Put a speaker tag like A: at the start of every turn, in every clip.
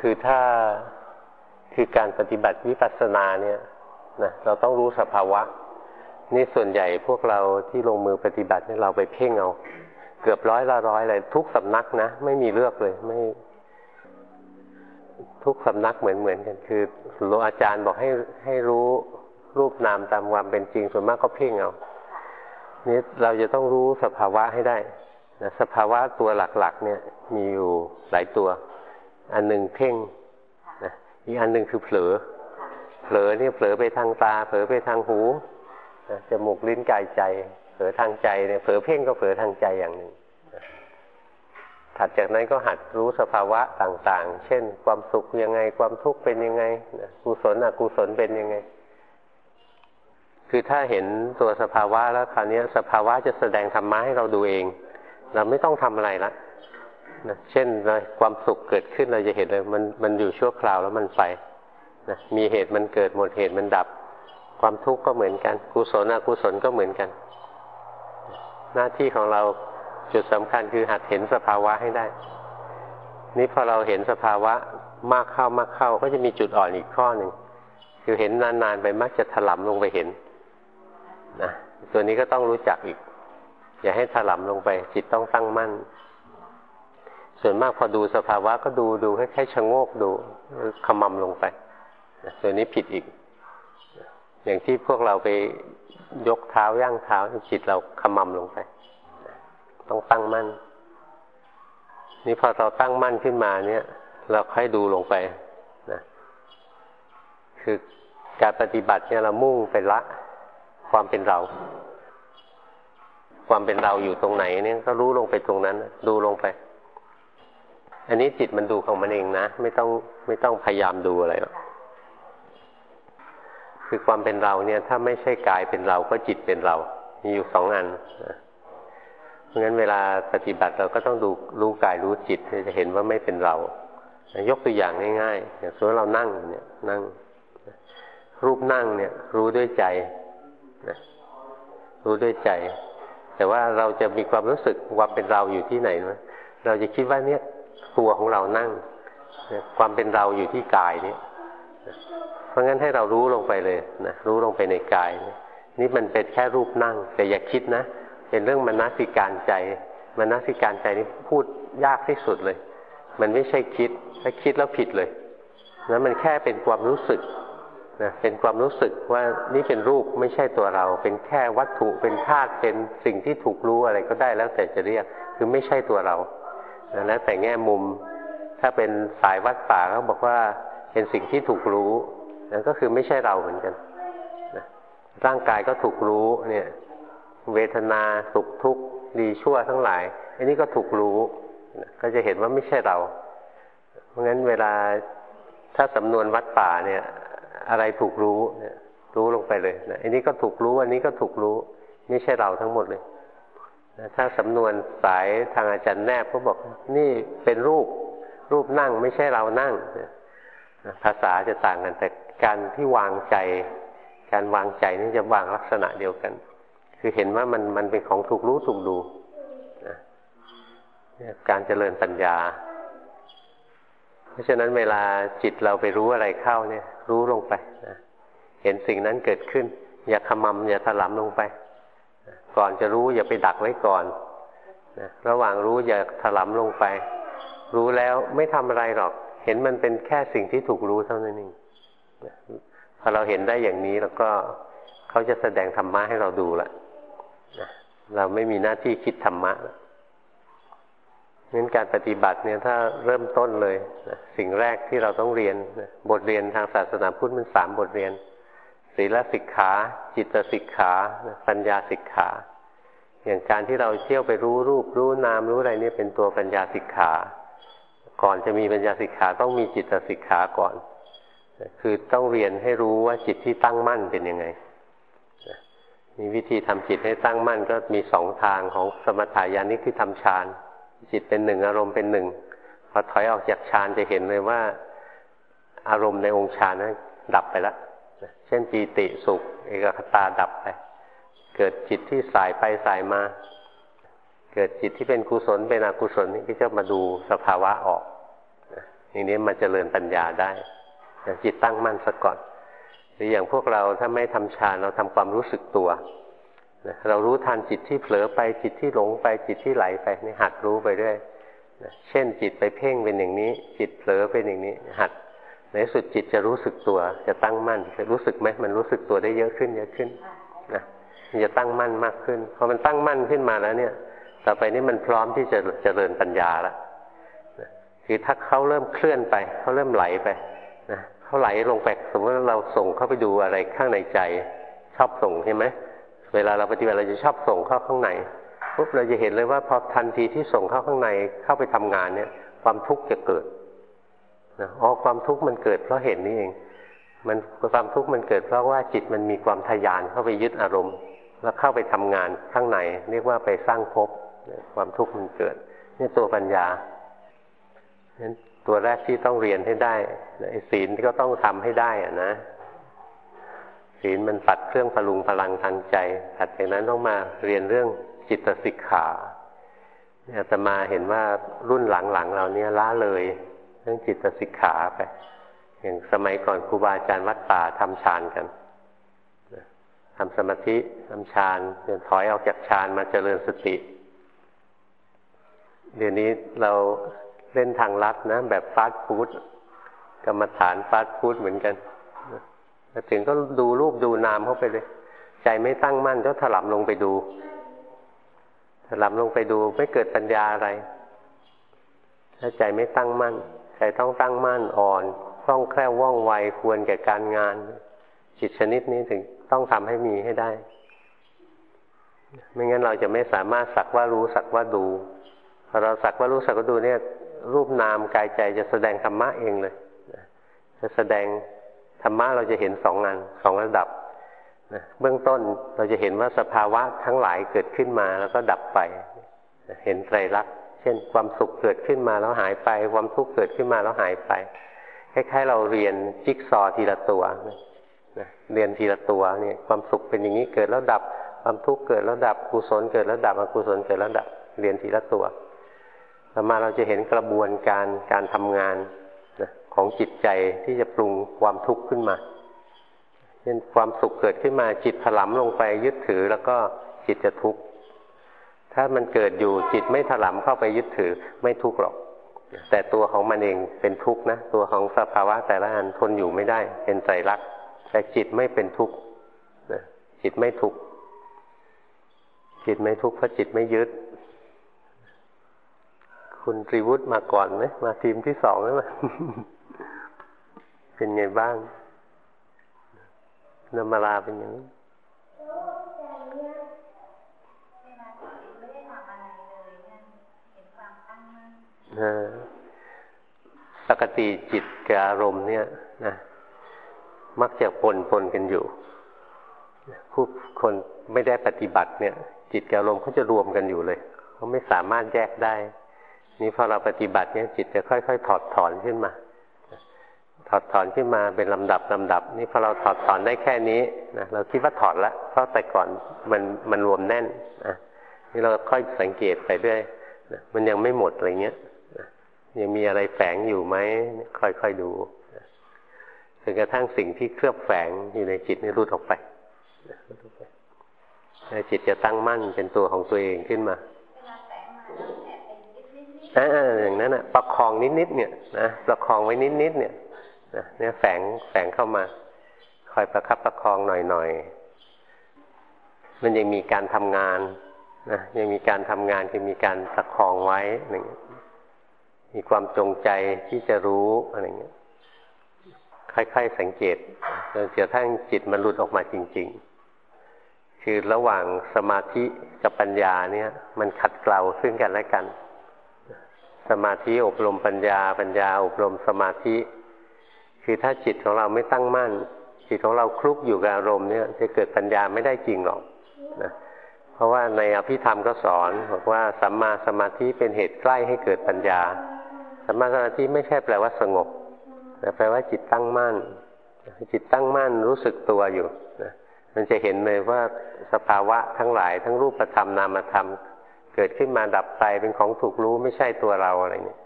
A: คือถ้าคือการปฏิบัติวิปัสสนาเนี่ยนะเราต้องรู้สภาวะ นี่ส่วนใหญ่พวกเราที่ลงมือปฏิบัติเนี่ยเราไปเพ่งเอาเกือบร้อยละร้อยเลยทุกสำนักนะ ไม่มีเลือกเลยไม่ ทุกสำนักเหมือนเหมือนกัน คือหลวงอาจารย์บอกให้ให้รู้รูปนามตามความเป็นจริงส่วนมากก็เพ่งเอานี่เราจะต้องรู้สภาวะให้ได้นะสภาวะตัวหลักๆ เนี่ย มีอยู่หลายตัว อันหนึ่งเพ่งนะอีกอันหนึ่งคือเผลอ เผลอเนี่ยเผลอไปทางตา เผลอไปทางหูนะจมูกลิ้นกายใจ เผลอทางใจเนี่ยเผลอเพ่งก็เผลอทางใจอย่างหนึ่งถัดจากนั้นก็หัดรู้สภาวะต่างๆ เช่น ความสุขยังไง ความทุกข์เป็นยังไงกุศลอกุศลเป็นยังไง คือถ้าเห็นตัวสภาวะแล้วคราวนี้สภาวะจะแสดงธรรมะให้เราดูเอง เราไม่ต้องทำอะไรละ นะเช่นความสุขเกิดขึ้นเราจะเห็นเลยมันมันอยู่ชั่วคราวแล้วมันไปนะมีเหตุมันเกิดหมดเหตุมันดับ ความทุกข์ก็เหมือนกันกุศลอกุศลก็เหมือนกัน หน้าที่ของเราจุดสำคัญคือหัดเห็นสภาวะให้ได้ นี่พอเราเห็นสภาวะมากเข้ามากเข้าก็จะมีจุดอ่อนอีกข้อหนึ่งคือเห็นนานๆไปมักจะถลำลงไปเห็นนะตัวนี้ก็ต้องรู้จักอีก อย่าให้ถลำลงไป จิตต้องตั้งมั่น ส่วนมากพอดูสภาวะก็ดูดูแค่แค่ชะโงกดูขมำลงไปตัวนี้ผิดอีก อย่างที่พวกเราไปยกเท้าย่างเท้าจิตเราขมำลงไป ต้องตั้งมั่น นี่พอเราตั้งมั่นขึ้นมาเนี่ย เราค่อยดูลงไปนะคือการปฏิบัติเนี่ยเรามุ่งไปละ ความเป็นเรา ความเป็นเราอยู่ตรงไหนเนี่ยก็รู้ลงไปตรงนั้น ดูลงไป อันนี้จิตมันดูของมันเองนะ ไม่ต้องไม่ต้องพยายามดูอะไรหรอกคือความเป็นเราเนี่ย ถ้าไม่ใช่กายเป็นเราก็จิตเป็นเรา มีอยู่สองอันเพราะงั้นเวลาปฏิบัติเราก็ต้องดูรู้กายรู้จิตจะเห็นว่าไม่เป็นเรา ยกตัวอย่างง่ายๆอย่างสมมติเรานั่งเนี่ย นั่ง รูปนั่งเนี่ย รู้ด้วยใจนะรู้ด้วยใจ แต่ว่าเราจะมีความรู้สึกคว่าเป็นเราอยู่ที่ไหนนะเราจะคิดว่าเนี่ย ตัวของเรานั่ง ความเป็นเราอยู่ที่กายนี้เพราะงั้นให้เรารู้ลงไปเลยนะรู้ลงไปในกาย นี่มันเป็นแค่รูปนั่ง แต่อย่าคิดนะ เป็นเรื่องมนสิการใจมนสิการใจนี่พูดยากที่สุดเลย มันไม่ใช่คิด ถ้าคิดแล้วผิดเลยนะมันแค่เป็นความรู้สึกนะเป็นความรู้สึกว่านี่เป็นรูปไม่ใช่ตัวเรา เป็นแค่วัตถุเป็นธาตุเป็นสิ่งที่ถูกรู้อะไรก็ได้แล้วแต่จะเรียก คือไม่ใช่ตัวเรา แล้วแต่แง่มุม ถ้าเป็นสายวัดป่าเขาบอกว่าเป็นสิ่งที่ถูกรู้นั่นก็คือไม่ใช่เราเหมือนกันนะร่างกายก็ถูกรู้เนี่ย เวทนาสุขทุกข์ดีชั่วทั้งหลาย อันนี้ก็ถูกรู้ก็จะเห็นว่าไม่ใช่เรา เพราะงั้นเวลาถ้าสำนวนวัดป่าเนี่ย อะไรถูกรู้เนี่ยรู้ลงไปเลยนะอันนี้ก็ถูกรู้ อันนี้ก็ถูกรู้ ไม่ใช่เราทั้งหมดเลย ถ้าสำนวนสายทางอาจารย์แนบก็บอก นี่เป็นรูปรูปนั่งไม่ใช่เรานั่ง ภาษาจะต่างกัน แต่การที่วางใจ การวางใจนี่จะวางลักษณะเดียวกัน คือเห็นว่ามันมันเป็นของถูกรู้ถูกดูนะการเจริญปัญญา เพราะฉะนั้นเวลาจิตเราไปรู้อะไรเข้าเนี่ย รู้ลงไปนะเห็นสิ่งนั้นเกิดขึ้น อย่าขมำอย่าถลำลงไป ก่อนจะรู้อย่าไปดักไว้ก่อนนะระหว่างรู้อย่าถลำลงไป รู้แล้วไม่ทำอะไรหรอก เห็นมันเป็นแค่สิ่งที่ถูกรู้เท่านั้นเองพอเราเห็นได้อย่างนี้แล้วก็เขาจะแสดงธรรมะให้เราดูละเราไม่มีหน้าที่คิดธรรมะงั้นการปฏิบัติเนี่ยถ้าเริ่มต้นเลยนะสิ่งแรกที่เราต้องเรียนนะบทเรียนทางศาสนาพุทธมันสามบทเรียน ศีลสิกขา จิตสิกขาปัญญาสิกขา อย่างการที่เราเที่ยวไปรู้รูปรู้นามรู้อะไรนี่เป็นตัวปัญญาสิกขา ก่อนจะมีปัญญาสิกขาต้องมีจิตสิกขาก่อน คือต้องเรียนให้รู้ว่าจิตที่ตั้งมั่นเป็นยังไงมีวิธีทำจิตให้ตั้งมั่นก็มีสองทางของสมถายานิคือทำฌานจิตเป็นหนึ่งอารมณ์เป็นหนึ่งพอถอยออกจากฌานจะเห็นเลยว่า อารมณ์ในองค์ฌานนั้นดับไปแล้ว เช่นปีติสุข เอกคตาดับไป เกิดจิตที่สายไปสายมา เกิดจิตที่เป็นกุศลเป็นอกุศลนี่ก็จะมาดูสภาวะออกอย่างนี้มันจเจริญปัญญาได้จิตตั้งมั่นซะก่อน หรืออย่างพวกเราถ้าไม่ทำฌานเราทำความรู้สึกตัวเรารู้ทันจิตที่เผลอไปจิตที่หลงไปจิตที่ไหลไปนี่หัดรู้ไปด้วยเช่นจิตไปเพ่งเป็นอย่างนี้ จิตเผลอเป็นอย่างนี้ หัด ในสุดจิตจะรู้สึกตัว จะตั้งมั่นจะรู้สึกไหมมันรู้สึกตัวได้เยอะขึ้นเยอะขึ้นนะมันจะตั้งมั่นมากขึ้นพอมันตั้งมั่นขึ้นมาแล้วเนี่ย ต่อไปนี้มันพร้อมที่จะเจริญปัญญาแล้วคือถ้าเขาเริ่มเคลื่อนไปเขาเริ่มไหลไปนะเขาไหลลงไปสมมติว่าเราส่งเข้าไปดูอะไรข้างในใจ ชอบส่งใช่ไหมเวลาเราปฏิบัติเราจะชอบส่งเข้าข้างในปุ๊บเราจะเห็นเลยว่าพอทันทีที่ส่งเข้าข้างในเข้าไปทำงานเนี่ย ความทุกข์จะเกิด นะอ๋อความทุกข์มันเกิดเพราะเห็นนี่เอง มันความทุกข์มันเกิดเพราะว่าจิตมันมีความทยานเข้าไปยึดอารมณ์ แล้วเข้าไปทำงานข้างใน เรียกว่าไปสร้างภพความทุกข์มันเกิดนี่ตัวปัญญานั้นตัวแรกที่ต้องเรียนให้ได้ศีลที่ก็ต้องทำให้ได้อะนะศีลมันปัดเครื่องพลุงพลังทางใจถัดจากนั้นต้องมาเรียนเรื่องจิตสิกขาเนี่ยจะมาเห็นว่ารุ่นหลังๆเราเนี่ยล้าเลย รื่องจิตสิกขาไป อย่างสมัยก่อนครูบาอาจารย์วัดป่าทำฌานกันทำสมาธิทำฌานเดินถอยออกจากฌานมาเจริญสติ เดี๋ยวนี้เราเล่นทางลัดนะ แบบฟาสต์ฟู้ดกรรมฐานฟาสต์ฟู้ดเหมือนกันมาถึงก็ดูรูปดูนามเข้าไปเลย ใจไม่ตั้งมั่นก็ถลับลงไปดู ถลับลงไปดูไม่เกิดปัญญาอะไร ถ้าใจไม่ตั้งมั่น ใจต้องตั้งมั่นอ่อนคล่องแคล่วว่องไวควรแก่การงาน จิตชนิดนี้ถึงต้องทำให้มีให้ได้ ไม่งั้นเราจะไม่สามารถสักว่ารู้สักว่าดูพอเราสักว่ารู้สักว่าดูเนี่ย รูปนามกายใจจะแสดงธรรมะเองเลยจะแสดงธรรมะเราจะเห็นสองงานสองระดับนะเบื้องต้นเราจะเห็นว่าสภาวะทั้งหลายเกิดขึ้นมาแล้วก็ดับไป เห็นไตรลักษณ์ ช่นความสุขเกิดขึ้นมาแล้วหายไป ความทุกข์เกิดขึ้นมาแล้วหายไปคล้ายๆเราเรียนจิ๊กซอทีละตัวนะเรียนทีละตัวเนี่ยความสุขเป็นอย่างนี้เกิดแล้วดับ ความทุกข์เกิดแล้วดับกุศลเกิดแล้วดับอกุศลเกิดแล้วดับเรียนทีละตัวต่อมาเราจะเห็นกระบวนการการทำงานของจิตใจที่จะปรุงความทุกข์ขึ้นมาเช่นความสุขเกิดขึ้นมาจิตถลำลงไปยึดถือแล้วก็จิตจะทุกข์ ถ้ามันเกิดอยู่จิตไม่ถลำเข้าไปยึดถือไม่ทุกข์หรอก แต่ตัวของมันเองเป็นทุกข์นะ ตัวของสภาวะแต่ละอันทนอยู่ไม่ได้ เป็นใจรักแต่จิตไม่เป็นทุกข์จิตไม่ทุกข์จิตไม่ทุกข์เพราะจิตไม่ยึด คุณตรีวุฒิมาก่อนไหมมาทีมที่สองไหมเป็นไงบ้างนมาลาเป็นยังไง ปกติจิตกับอารมณ์เนี่ยนะมักจะปนปนกันอยู่ผู้คนไม่ได้ปฏิบัติเนี่ย จิตกับอารมณ์เขาจะรวมกันอยู่เลยเขาไม่สามารถแยกได้ นี่พอเราปฏิบัติเนี่ยจิตจะค่อยๆ ถอดถอนขึ้นมา ถอดถอนขึ้นมาเป็นลำดับลำดับ นี่พอเราถอดถอนได้แค่นี้นะเราคิดว่าถอดแล้วเพราะแต่ก่อนมันมันรวมแน่นนะนี่เราค่อยสังเกตไปด้วยนะมันยังไม่หมดอะไรเงี้ย ยังมีอะไรแฝงอยู่ไหมค่อยๆดูนะจนกระทั่งสิ่งที่เคลือบแฝงอยู่ในจิตนี่รุดออกไปนะจิตจะตั้งมั่นเป็นตัวของตัวเองขึ้นมาอ่าอย่างนั้นอะ ประคองนิดๆเนี่ยนะประคองไว้นิดๆเนี่ยนะเนี่ยแฝงแฝงเข้ามา คอยประคับประคองหน่อยๆมันยังมีการทำงานนะยังมีการทำงานคือมีการประคองไว้หนึ่ง มีความจงใจที่จะรู้อะไรเงี้ยค่อยๆสังเกตจนกระทั่งจิตมันหลุดออกมาจริง ๆ คือระหว่างสมาธิกับปัญญาเนี่ย มันขัดเกลาซึ่งกันและกัน สมาธิอบรมปัญญา ปัญญาอบรมสมาธิ คือถ้าจิตของเราไม่ตั้งมั่น จิตของเราคลุกอยู่กับอารมณ์เนี่ย จะเกิดปัญญาไม่ได้จริงหรอกนะเพราะว่าในอภิธรรมก็สอนบอกว่าสัมมาสมาธิเป็นเหตุใกล้ให้เกิดปัญญา สมาสมาธิไม่ใช่แปลว่าสงบแต่แปลว่าจิตตั้งมั่น จิตตั้งมั่นรู้สึกตัวอยู่นะมันจะเห็นเลยว่าสภาวะทั้งหลายทั้งรูปธรรมนามธรรม เกิดขึ้นมาดับไปเป็นของถูกรู้ไม่ใช่ตัวเราอะไรเนี่ย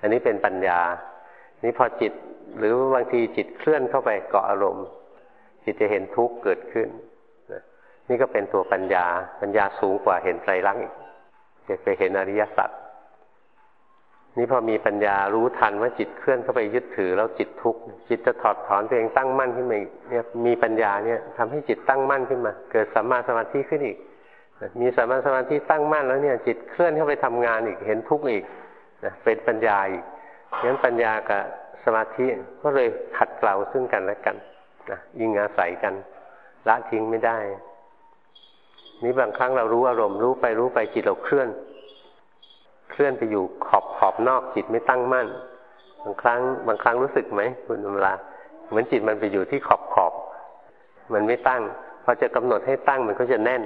A: อันนี้เป็นปัญญา นี่พอจิตหรือบางทีจิตเคลื่อนเข้าไปเกาะอารมณ์ จิตจะเห็นทุกข์เกิดขึ้นนี่ก็เป็นตัวปัญญา ปัญญาสูงกว่าเห็นไตรลักษณ์อีกจะไปเห็นอริยสัจ นี่พอมีปัญญารู้ทันว่าจิตเคลื่อนเข้าไปยึดถือแล้วจิตทุกข์จิตจะถอดถอนตัวเองตั้งมั่นขึ้นมาเนี่ยมีปัญญาเนี่ยทำให้จิตตั้งมั่นขึ้นมา เกิดสัมมาสมาธิขึ้นอีก มีสัมมาสมาธิตั้งมั่นแล้วเนี่ย จิตเคลื่อนเข้าไปทำงานอีกเห็นทุกข์อีกนะเป็นปัญญาอีกงั้นปัญญากับสมาธิก็เลยขัดเกลาซึ่งกันและกันนะยิงอาศัยกันละทิ้งไม่ได้ นี่บางครั้งเรารู้อารมณ์รู้ไปรู้ไปจิตเราเคลื่อน ลื่อนไปอยู่ขอบขอบนอกจิตไม่ตั้งมั่น บางครั้ง บางครั้งรู้สึกไหมคุณเวลาเหมือนจิตมันไปอยู่ที่ขอบขอบ มันไม่ตั้งพอจะกำหนดให้ตั้งมันก็จะแน่น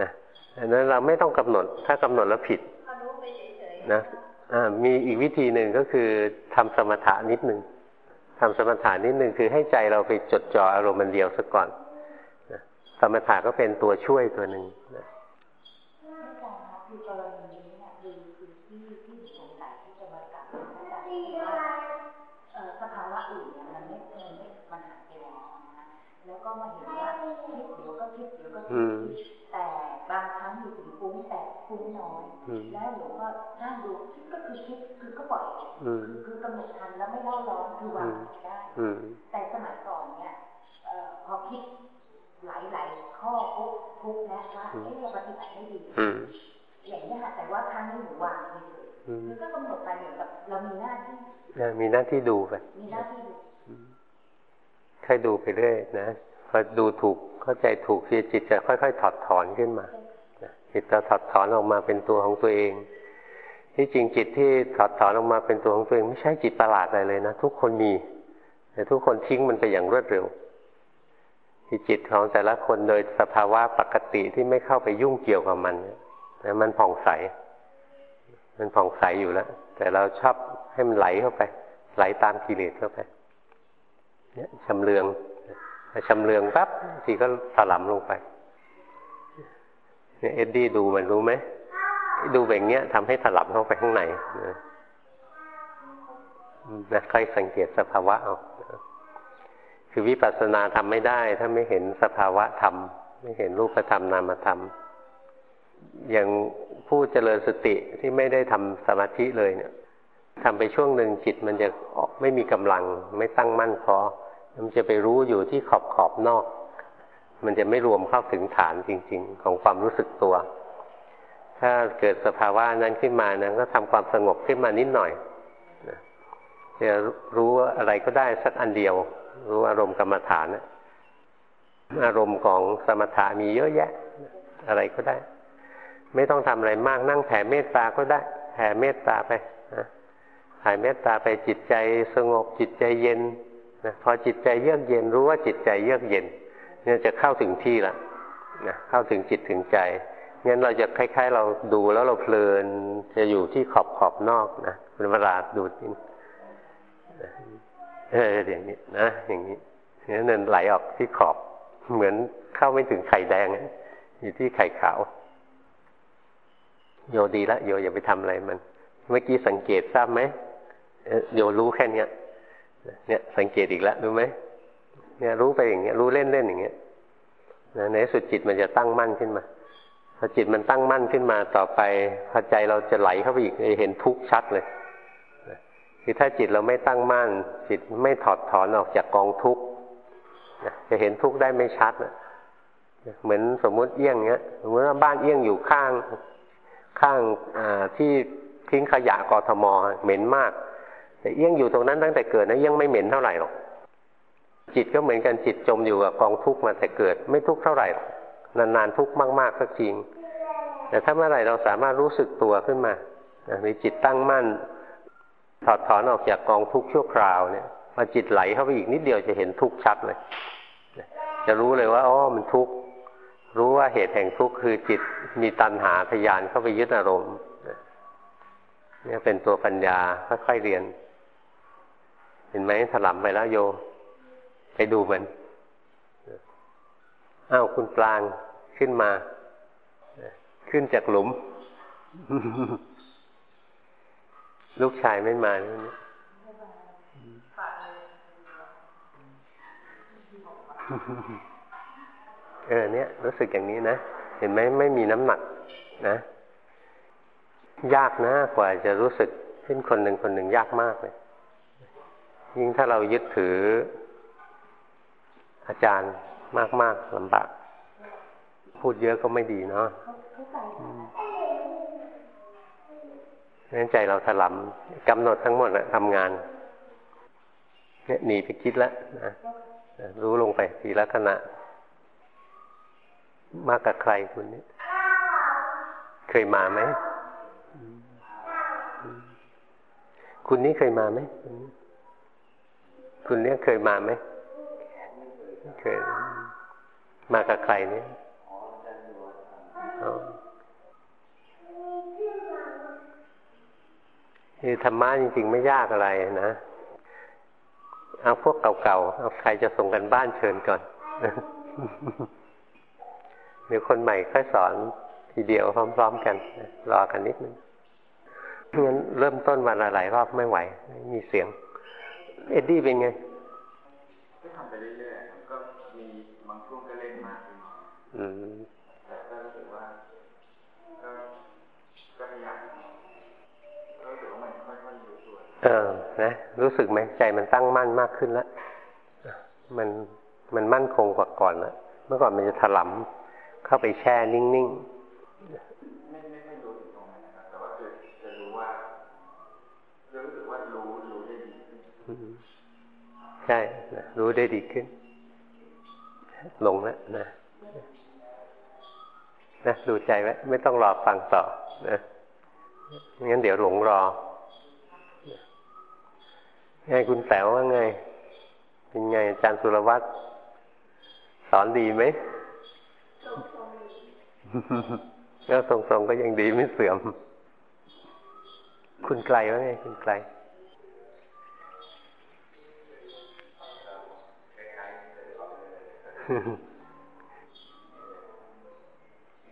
A: นะดังนั้นเราไม่ต้องกำหนด ถ้ากำหนดแล้วผิดนะมีอีกวิธีหนึ่งก็คือทำสมถะนิดหนึ่งทำสมถะนิดหนึ่งคือให้ใจเราไปจดจ่ออารมณ์มันเดียวซะก่อนสมถะก็เป็นตัวช่วยตัวหนึ่งนะ
B: สภาวะอื่นเนี่ยมันไม่มันไม่มันหายไปแล้วนะแล้วก็มาเห็นว่าคิดเดี๋ยวก็คิดเดี๋ยวก็คิดแต่บางครั้งอยู่ถึงฟุ้งแต่ฟุ้งน้อย แล้วหลวงก็นั่งดูคิดก็คือคิดคือก็ปล่อยคือกำหนดทันแล้วไม่เล่าร้อนคือวางได้แต่สมัยก่อนเนี่ยพอคิดหลายๆข้อปุ๊บทุกแล้วว่าเอ๊ะเราปฏิบัติไม่ดีอย่างนี้ค่ะแต่ว่าครั้งนี้หนูวางเลยคือก็กำหนดไปเหมือนกับเรามีหน้าที่
A: มีหน้าที่ดูไป
B: มีหน้าที่ดู
A: ค่อยดูไปเรื่อยนะพอดูถูกเข้าใจถูกที่จิตจะค่อยๆถอดถอนขึ้นมา จิตจะถอดถอนออกมาเป็นตัวของตัวเอง ที่จริงจิตที่ถอดถอนออกมาเป็นตัวของตัวเองไม่ใช่จิตประหลาดอะไรเลยนะทุกคนมี แต่ทุกคนทิ้งมันไปอย่างรวดเร็วที่จิตของแต่ละคนโดยสภาวะปกติที่ไม่เข้าไปยุ่งเกี่ยวกับมันนี่มันผ่องใส มันผ่องใสอยู่แล้ว แต่เราชอบให้มันไหลเข้าไป ไหลตามกิเลสเข้าไป เนี่ยชำเลืองชำเลืองปั๊บทีก็ถลำลงไป เอ็ดดี้ดูมันรู้ไหมดูแบบเนี้ยทำให้ถลับเข้าไปข้างในนะค่อยสังเกตสภาวะเอาคือวิปัสสนาทำไม่ได้ ถ้าไม่เห็นสภาวะธรรม ไม่เห็นรูปธรรมนามธรรม อย่างผู้เจริญสติที่ไม่ได้ทำสมาธิเลยเนี่ยทำไปช่วงหนึ่งจิตมันจะไม่มีกำลัง ไม่ตั้งมั่นพอมันจะไปรู้อยู่ที่ขอบขอบนอก มันจะไม่รวมเข้าถึงฐานจริง ๆ ของความรู้สึกตัว ถ้าเกิดสภาวะนั้นขึ้นมานะก็ทำความสงบขึ้นมานิดหน่อยจะรู้อะไรก็ได้สักอันเดียว รู้อารมณ์กรรมฐานนะอารมณ์ของสมถะมีเยอะแยะ อะไรก็ได้ ไม่ต้องทำอะไรมากนั่งแผ่เมตตาก็ได้แผ่เมตตาไปแผ่เมตตาไปจิตใจสงบจิตใจเย็นนะพอจิตใจเยือกเย็นรู้ว่าจิตใจเยือกเย็น เนี่ยจะเข้าถึงที่ละนะเข้าถึงจิตถึงใจงั้นเราจะคล้ายๆ เราดูแล้วเราเพลินจะอยู่ที่ขอบขอบนอกนะเป็นเวลาดูนี่เอออย่างนี้นะอย่างนี้เนี่ยเนินไหลออกที่ขอบเหมือนเข้าไม่ถึงไข่แดงอยู่ที่ไข่ขาว โยดีละโยอย่าไปทำอะไรมัน เมื่อกี้สังเกตทราบไหมโยรู้แค่เนี้ยเนี่ย สังเกตอีกแล้วรู้ไหม เนี่ยรู้ไปอย่างเงี้ยรู้เล่นเล่นอย่างเงี้ยในสุดจิตมันจะตั้งมั่นขึ้นมาพอจิตมันตั้งมั่นขึ้นมาต่อไปพอใจเราจะไหลเข้าไปอีกจะเห็นทุกข์ชัดเลยคือถ้าจิตเราไม่ตั้งมั่น จิตไม่ถอดถอนออกจากกองทุกข์จะเห็นทุกข์ได้ไม่ชัดนะเหมือนสมมุติเอี้ยงเงี้ยสมมติว่าบ้านเอี้ยงอยู่ข้างข้างที่ทิ้งขยะกรทมเหม็นมาก แต่เอี้ยงอยู่ตรงนั้นตั้งแต่เกิดนะเอี้ยงไม่เหม็นเท่าไหร่หรอก จิตก็เหมือนกันจิตจมอยู่กับกองทุกข์มาแต่เกิด ไม่ทุกข์เท่าไหร่นานๆทุกข์มากๆสักจริง แต่ถ้าเมื่อไหร่เราสามารถรู้สึกตัวขึ้นมามีจิตตั้งมั่น ถอดถอนออกจากกองทุกข์ชั่วคราวเนี่ยพอจิตไหลเข้าไปอีกนิดเดียวจะเห็นทุกข์ชัดเลยจะรู้เลยว่าอ๋อมันทุกข์รู้ว่าเหตุแห่งทุกข์คือจิตมีตัณหาทยานเข้าไปยึดอารมณ์เนี่ยเป็นตัวปัญญาค่อยๆเรียน เห็นไหมถลำไปแล้วโย ไปดูมันอ้าวคุณปลางขึ้นมา ขึ้นจากหลุม ลูกชายไม่มาเออเนี่ย รู้สึกอย่างนี้นะ เห็นไหมไม่มีน้ำหนักนะ ยากนะกว่าจะรู้สึกขึ้นคนหนึ่งคนหนึ่งยากมากเลยยิ่งถ้าเรายึดถือ อาจารย์มากๆลำบาก พูดเยอะก็ไม่ดีเนาะนั่นใจเราถลำกำหนดทั้งหมดอะทำงาน เนี่ยหนีไปคิดแล้วนะรู้ลงไปทีละขณะ มากกับใครคุณนี้เคยมาไหม คุณนี้เคยมาไหม คุณเนี้ยเคยมาไหม เคยมากับใครเนี่ยคือธรรมะจริงๆ ไม่ยากอะไรนะ เอาพวกเก่าๆ เอาใครจะส่งกันบ้านเชิญก่อนหรือคนใหม่ค่อยสอนทีเดียวพร้อม ๆ กัน รอกันนิดนึงงั้นเริ่มต้นวันละหลายรอบไม่ไหว มีเสียง เอ็ดดี้เป็นไง
C: ก็ทำไปเรื่อย
A: อืม
C: แต่ก็รู้สึกว่าก็ก็พยายามก็รู้สึกว่ามันค่อยๆอยู่ตัว
A: เออนะรู้สึกไหมใจมันตั้งมั่นมากขึ้นแล้วมันมันมั่นคงกว่าก่อนแล้วเมื่อก่อนมันจะถลำเข้าไปแช่นิ่งๆไม่
C: ไม่ไม่รู้ตรงนั้นนะครับแต่ว่าจะจะรู้ว่ารู้สึกว่ารู้รู้ได้ดีขึ้นใช่
A: นะรู้ได้ดีขึ้น ลงแล้วนะ นะดูใจไว้ไม่ต้องรอฟังต่อนะงั้นเดี๋ยวหลงรอไงคุณแต๋วว่าไง เป็นไงอาจารย์สุรวัตรสอนดีไหมก็ทรงๆก็ยังดีไม่เสื่อม คุณไกลว่าไง คุณไกล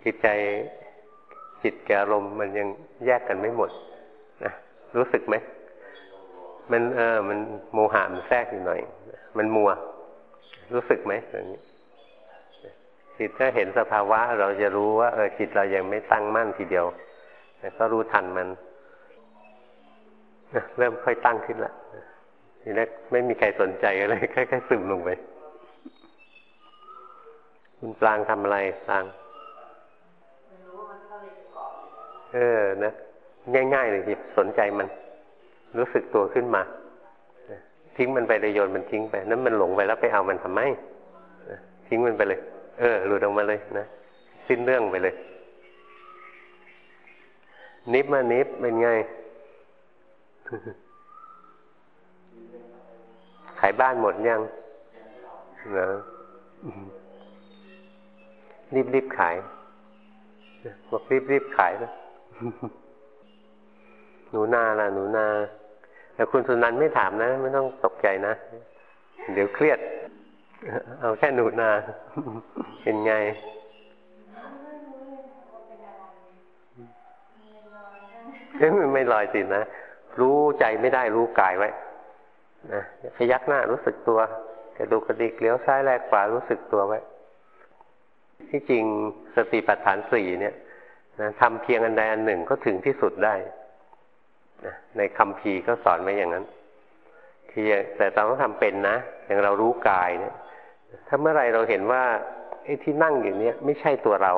A: จิตใจจิตแกอารมณ์มันยังแยกกันไม่หมดนะรู้สึกไหมมันเออ มันโมหะมันแทรกอยู่หน่อย มันมัว รู้สึกไหมอย่างนี้จิตถ้าเห็นสภาวะ เราจะรู้ว่า เออจิตเรายังไม่ตั้งมั่นทีเดียวแต่ก็รู้ทันมันเริ่มค่อยตั้งขึ้นละทีแรกไม่มีใครสนใจอะไรค่อยๆซึมลงไป คุณปลางทำอะไรปลาง เออนะง่ายๆเลยจิสนใจมัน รู้สึกตัวขึ้นมาทิ้งมันไปเลยโยนมันทิ้งไป นั้นมันหลงไปแล้วไปเอามันทำไมทิ้งมันไปเลย เออหลุดออกมาเลยนะสิ้นเรื่องไปเลย นิบมานิบเป็นไงขายบ้านหมดยังนะรีบรีบขายบอกรีบรีบขายนะ หนูนาล่ะ หนูนาแต่คุณสุนันไม่ถามนะ ไม่ต้องตกใจนะ เดี๋ยวเครียด เอาแค่หนูนา เป็นไงเอ้ไม่ลอยสินะ รู้ใจไม่ได้รู้กายไว้นะพยักหน้ารู้สึกตัวกระดูกกระดิกเลี้ยวซ้ายแลกขวารู้สึกตัวไว้ ที่จริงสติปัฏฐานสี่เนี่ย นะทำเพียงอันใดอันหนึ่งก็ถึงที่สุดได้นะในคำพีก็สอนไว้อย่างนั้นคือแต่เราต้องทำเป็นนะ อย่างเรารู้กายเนี่ย ถ้าเมื่อไรเราเห็นว่าไอ้ที่นั่งอยู่เนี้ยไม่ใช่ตัวเรา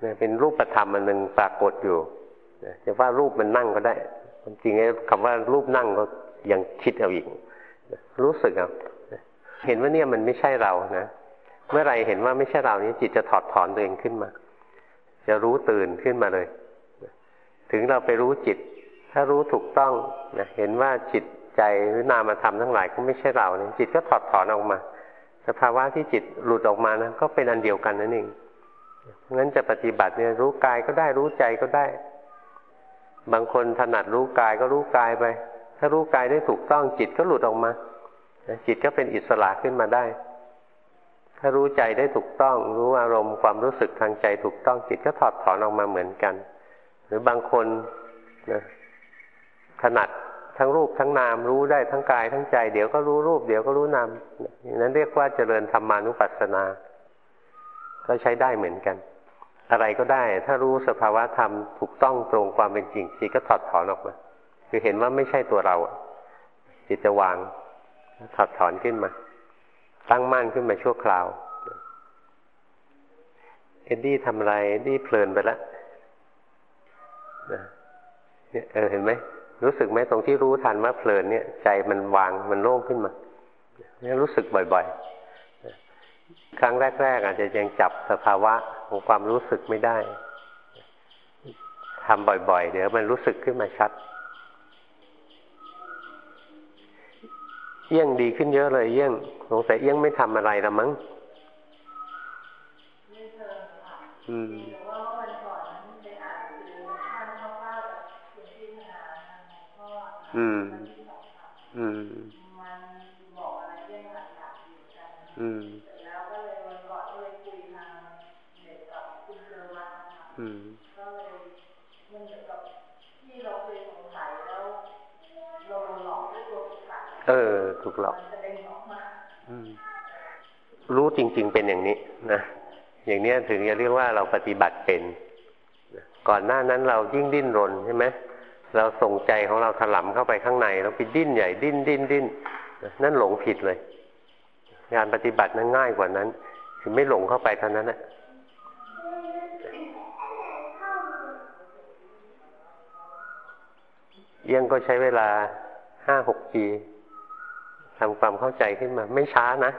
A: เนี่ยเป็นรูปธรรมอันหนึ่งปรากฏอยู่จะว่ารูปมันนั่งก็ได้ความจริงไอ้คำว่ารูปนั่งก็ยังคิดเอาอีก รู้สึกเอาเห็นว่าเนี่ยมันไม่ใช่เรานะ เมื่อไรเห็นว่าไม่ใช่เรานี้จิตจะถอดถอนตัวเองขึ้นมา จะรู้ตื่นขึ้นมาเลย ถึงเราไปรู้จิต ถ้ารู้ถูกต้องนะเห็นว่าจิตใจหรือนามธรรมทั้งหลายก็ไม่ใช่เราเนี่ยจิตก็ถอดถอนออกมา สภาวะที่จิตหลุดออกมานะก็เป็นอันเดียวกันนั่นเองงั้นจะปฏิบัติเนี่ยรู้กายก็ได้รู้ใจก็ได้ บางคนถนัดรู้กายก็รู้กายไป ถ้ารู้กายได้ถูกต้องจิตก็หลุดออกมา จิตก็เป็นอิสระขึ้นมาได้ ถ้ารู้ใจได้ถูกต้อง รู้อารมณ์ความรู้สึกทางใจถูกต้องจิตก็ถอดถอนออกมาเหมือนกัน หรือบางคนนะถนัดทั้งรูปทั้งนามรู้ได้ทั้งกายทั้งใจ เดี๋ยวก็รู้รูป เดี๋ยวก็รู้นามนั้นเรียกว่าเจริญธรรมานุปัสสนา ก็ใช้ได้เหมือนกัน อะไรก็ได้ ถ้ารู้สภาวะธรรมถูกต้องตรงความเป็นจริงจิตก็ถอดถอนออกมาคือเห็นว่าไม่ใช่ตัวเราจิตจะวางถอดถอนขึ้นมา ตั้งมั่นขึ้นมาชั่วคราว เอ็ดดี้ทำอะไรเอ็ดดี้เพลินไปแล้วเนี่ยเออเห็นไหมรู้สึกไหมตรงที่รู้ทันว่าเพลินเนี่ย ใจมันวางมันโล่งขึ้นมาเนี่ยรู้สึกบ่อยๆ ครั้งแรก ๆ อาจจะยังจับสภาวะของความรู้สึกไม่ได้ทำบ่อยๆ เดี๋ยวมันรู้สึกขึ้นมาชัด เอี้ยงดีขึ้นเยอะเลยเอี้ยงสงสัยเอี้ยงไม่ทำอะไรละมั้งอืมอืม อืม อืม แล้วก็เลยวันก่อนก็เลยคุยทางเด็กกับคุณเจอมาอืมก็เลยมันเหมือนกับที่เราเคยสงสัยแล้วเราหลอกด้วยตัว เออ ถูกหลอกรู้จริง ๆ เป็นอย่างนี้นะอย่างนี้ถึงจะเรียกว่าเราปฏิบัติเป็น ก่อนหน้านั้นเรายิ่งดิ้นรนใช่ไหมเราส่งใจของเราถลำเข้าไปข้างในเราไปดิ้นใหญ่ดิ้นดิ้นดิ้นนั่นหลงผิดเลยงานปฏิบัตินั้นง่ายกว่านั้น คือไม่หลงเข้าไปเท่านั้นนะยังก็ใช้เวลาห้าหกปี ทำความเข้าใจขึ้นมา ไม่ช้านะ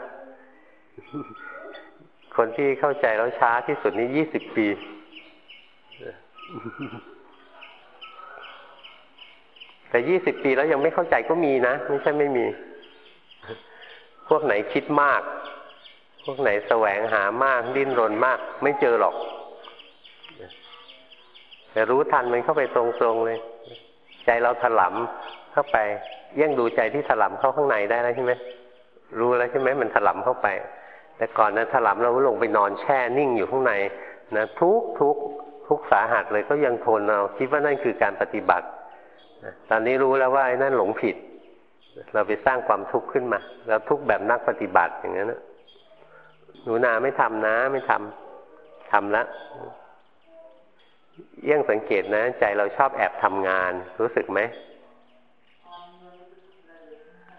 A: คนที่เข้าใจแล้วช้าที่สุดนี่ยี่สิบปีแต่ยี่สิบปีแล้วยังไม่เข้าใจก็มีนะ ไม่ใช่ไม่มี พวกไหนคิดมาก พวกไหนแสวงหามาก ดิ้นรนมาก ไม่เจอหรอก แต่รู้ทันมันเข้าไปตรงๆเลย ใจเราถลำเข้าไป ยังดูใจที่ถลำเข้าข้างในได้แล้วใช่ไหมรู้แล้วใช่ไหมมันถลำเข้าไป แต่ก่อนนะถลำเราลงไปนอนแช่นิ่งอยู่ข้างในนะทุกทุกทุกสาหัสเลยก็ยังทนเราคิดว่านั่นคือการปฏิบัติตอนนี้รู้แล้วว่าไอ้นั่นหลงผิด เราไปสร้างความทุกข์ขึ้นมา แล้วทุกแบบนักปฏิบัติอย่างนั้นหนูนาไม่ทำนะ ไม่ทำทำแล้วยังสังเกตนะ ใจเราชอบแอบทำงาน รู้สึกไหม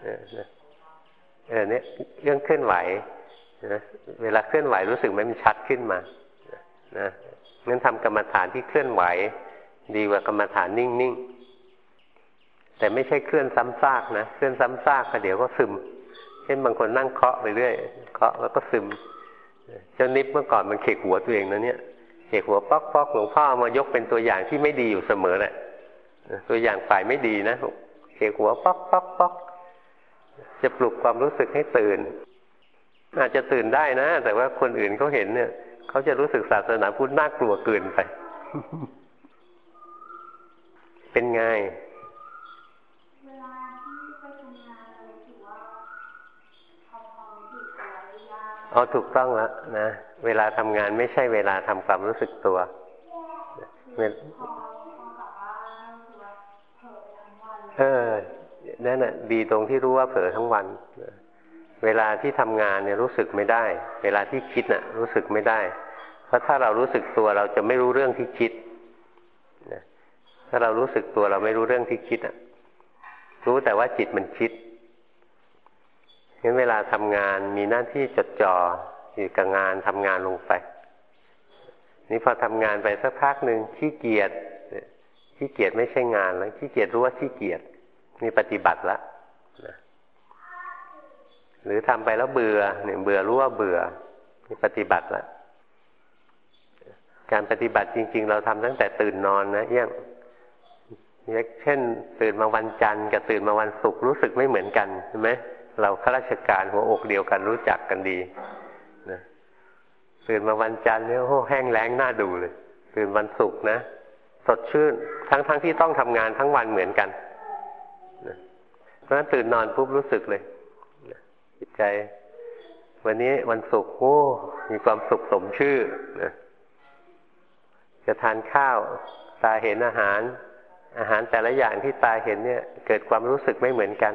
A: เออเนี่ยเรื่องเคลื่อนไหวนะเวลาเคลื่อนไหวรู้สึกไหมมันชัดขึ้นมานะงั้นทำกรรมฐานที่เคลื่อนไหว ดีกว่ากรรมฐานนิ่งๆ แต่ไม่ใช่เคลื่อนซ้ำซากนะเคลื่อนซ้ำซากก็เดี๋ยวก็ซึม เช่นบางคนนั่งเคาะไปเรื่อยเคาะแล้วก็ซึมเจ้านิบเมื่อก่อนมันเขกหัวตัวเองนะเนี่ยเขกหัวป๊อกป๊อกหลวงพ่อมายกเป็นตัวอย่างที่ไม่ดีอยู่เสมอแหละตัวอย่างฝ่ายไม่ดีนะเขกหัวป๊อกป๊อกป๊อก จะปลุกความรู้สึกให้ตื่น อาจจะตื่นได้นะ แต่ว่าคนอื่นเขาเห็นเนี่ยเขาจะรู้สึกศาสนาพุทธน่ากลัวเกินไป เป็นไงอ๋อถูกต้องแล้วนะ เวลาทำงานไม่ใช่เวลาทำความรู้สึกตัวเออ นั่นแหะดีตรงที่รู้ว่าเผลอทั้งวันเวลาที่ทำงานเนี่ยรู้สึกไม่ได้ เวลาที่คิดน่ะ รู้สึกไม่ได้ เพราะถ้าเรารู้สึกตัวเราจะไม่รู้เรื่องที่คิดถ้าเรารู้สึกตัวเราไม่รู้เรื่องที่คิดอะ รู้แต่ว่าจิตมันคิดงั้นเวลาทำงานมีหน้าที่จดจ่ออยู่กับงานทำงานลงไป นี่พอทำงานไปสักพักหนึ่งขี้เกียจขี้เกียจไม่ใช่งานแล้วขี้เกียจรู้ว่าขี้เกียจ นี่ปฏิบัติละหรือทำไปแล้วเบื่อเนี่ยเบื่อรู้ว่าเบื่อนี่ปฏิบัติละการปฏิบัติจริง ๆ เราทำตั้งแต่ตื่นนอนนะเอี้ยงเช่น ตื่นมาวันจันทร์กับตื่นมาวันศุกร์รู้สึกไม่เหมือนกันใช่ไหมเราข้าราชการหัวอกเดียวกันรู้จักกันดีนะตื่นมาวันจันทร์เนี่ยโอ้แห้งแล้งน่าดูเลย ตื่นวันศุกร์นะ สดชื่น ทั้งทั้งที่ต้องทำงานทั้งวันเหมือนกัน เพราะนั้นตื่นนอนปุ๊บรู้สึกเลยจิตใจ วันนี้วันศุกร์โอ้มีความสุขสมชื่อนะจะทานข้าว ตาเห็นอาหาร อาหารแต่ละอย่างที่ตาเห็นเนี่ย เกิดความรู้สึกไม่เหมือนกัน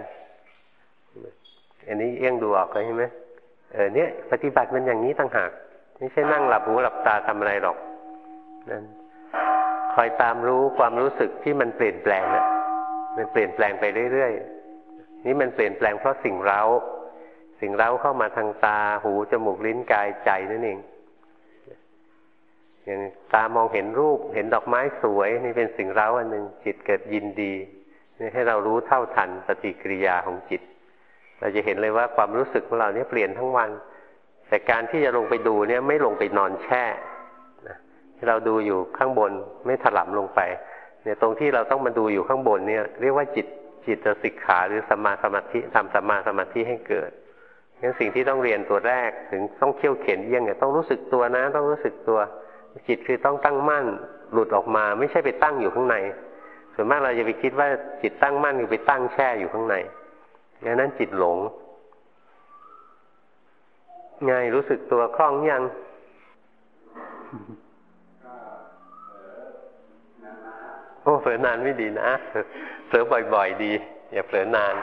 A: อันนี้เอี้ยงดูออกเลยใช่ไหมเออเนี่ย ปฏิบัติมันอย่างนี้ต่างหากไม่ใช่นั่งหลับหูหลับตาทำอะไรหรอกนั่นคอยตามรู้ความรู้สึกที่มันเปลี่ยนแปลงนะมันเปลี่ยนแปลงไปเรื่อยๆ นี่มันเปลี่ยนแปลงเพราะสิ่งเร้า สิ่งเร้าเข้ามาทางตาหูจมูกลิ้นกายใจนั่นเองอย่างตามองเห็นรูปเห็นดอกไม้สวย นี่เป็นสิ่งเร้าอันหนึ่งจิตเกิดยินดีนี่ให้เรารู้เท่าทันปฏิกิริยาของจิต เราจะเห็นเลยว่าความรู้สึกของเราเนี่ยเปลี่ยนทั้งวัน แต่การที่จะลงไปดูเนี่ยไม่ลงไปนอนแช่เราดูอยู่ข้างบนไม่ถลำลงไป เนี่ยตรงที่เราต้องมาดูอยู่ข้างบนเนี่ย เรียกว่าจิต จิตจะสิกขาหรือสมาสมาธิทำสมาสมาธิให้เกิดงั้นสิ่งที่ต้องเรียนตัวแรกถึงต้องเขี่ยวเข็นเยี่ยงเนี่ยต้องรู้สึกตัวนะ ต้องรู้สึกตัว จิตคือต้องตั้งมั่นหลุดออกมา ไม่ใช่ไปตั้งอยู่ข้างใน ส่วนมากเราจะไปคิดว่าจิตตั้งมั่นคือไปตั้งแช่อยู่ข้างในงั้นนั้นจิตหลงไงรู้สึกตัวคล่องยัง โอ้เผลอนานไม่ดีนะเผลอบ่อย ๆ ดี อย่าเผลอนาน